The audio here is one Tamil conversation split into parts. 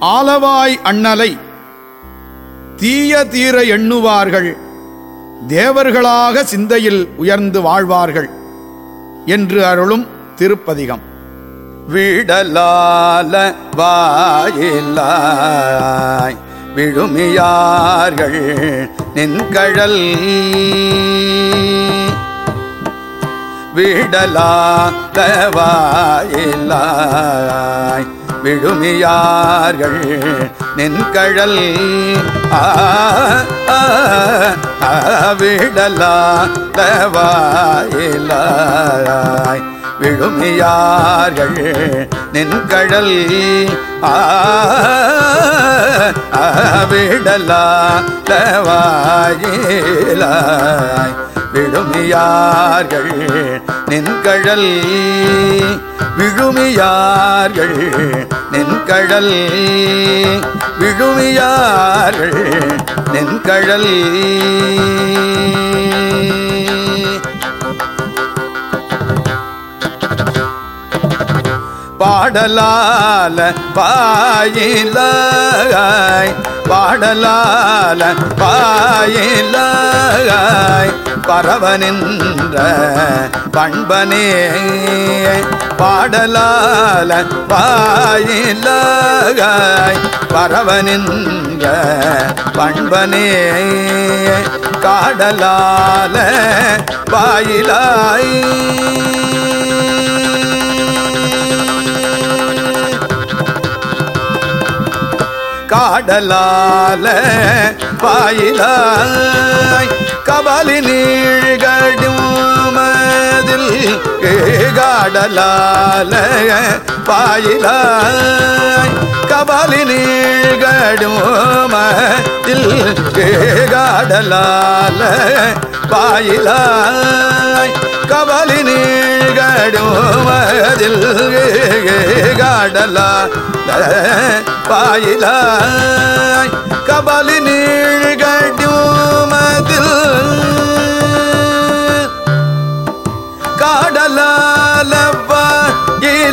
ஆலவாய் அண்ணலை தீய தீர எண்ணுவார்கள் தேவர்களாக சிந்தையில் உயர்ந்து வாழ்வார்கள் என்று அருளும் திருப்பதிகம். விடலால வாயிலாய் விழுமியார்கள் நின்கழல். விடலால வாயிலாய் விழுமியார்கள். நின்கழல் ஆ ஆ, விழுமியார்கள் நின்கழல் விடலா தவாயிலாய் விழுமியார்கள் நின்கழல் விழுமியார்கள் நின்கழல் விழுமியார்கள் நின்கழல் பாடலால பாயிலாய் பாடலால பாயிலாய் பரவ நின்ற பண்பனே பாடலால பாயிலாய் பரவ நின்ற பண்பனே காடலால பாயிலாய். பாடலால பாயிலாய் கபலி நீழ்கடுமதில் காடலால பாயிலாய் கபலி நீழ்கடுமதில் காடலால பாயிலாய் கபலி நீ மதில் காடலா பாயிலாய் கபலி நீழ்கடும் மதில்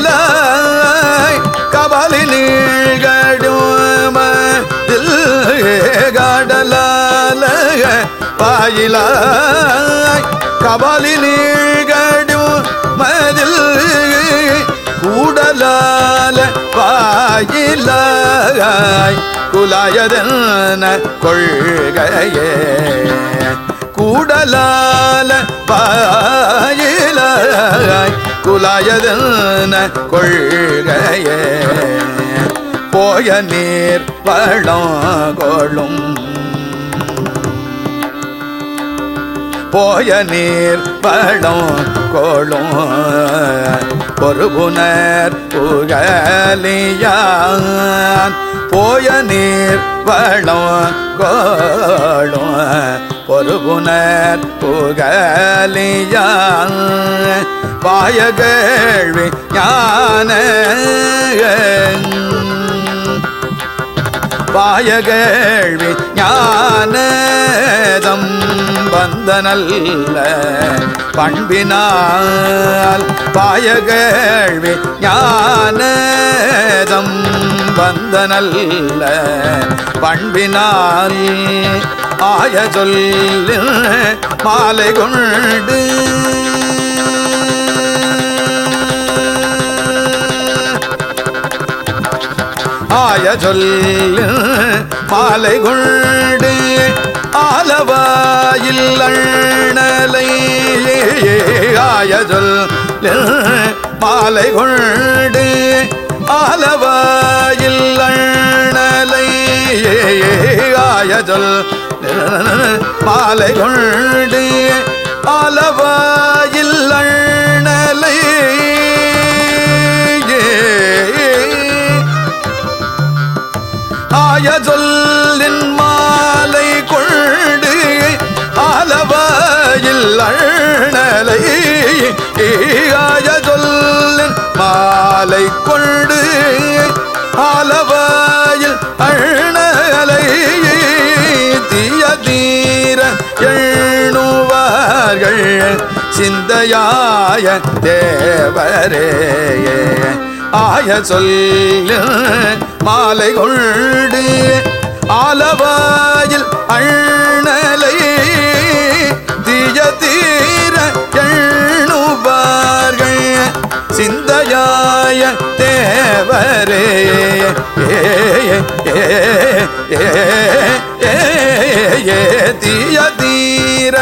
காடலாய் கபலி நீழ்கடும் மதில் காடலால பாயிலாய் கபலி நீழ்கடும் பாயிலாய் குலாயதன கொள்கையே? கூடலால பாயிலாய் குலாயதன கொள்கையே? போய நீர் பழம் போய நீர் பழம் கோளும் பொறுபுனர் புகழியான். போய நீர் வளம் கோளும். பொறுபுனர் புகலியான் பாய கேள்வி ஞான பாயகேழ்வி ஞான வந்த நல்ல பண்பினால் பாயகேழ்வி ஞானதம் வந்த நல்ல பண்பினால் ஆய சொல்லில் மாலை கொண்டு. ஆய சொல்லு மாலை கொண்டு. ஆலவா ஆலவாயில் அண்ணலை ஆய மாலை கொண்டு ஆலவாயில் அண்ணலை ஆய மாலை கொண்டு ஆலவாயில் அண்ணலை ஆய மாலை ஆலவாயில் அண்ணலை ஆய சொல்லின் மாலை கொண்டு ஆலவாயில் அண்ணலை தீய தீர எண்ணுவார்கள் சிந்தையாய தேவரே. ஆய சொல்ல மாலை கொண்டு ஆலவாயில் அண்ணலை தேவரே ஏ தீய தீர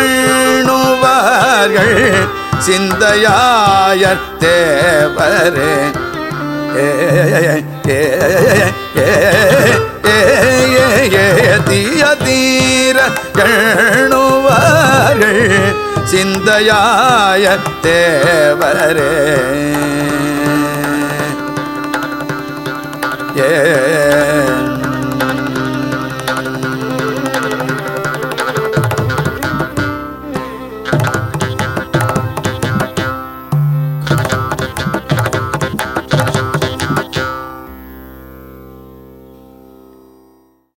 எண்ணுவார்கள் சிந்தையாயர் தேவரே. ஏ தீர எண்ணுவார்கள் சிந்தையாயர் தேவரே. yeah.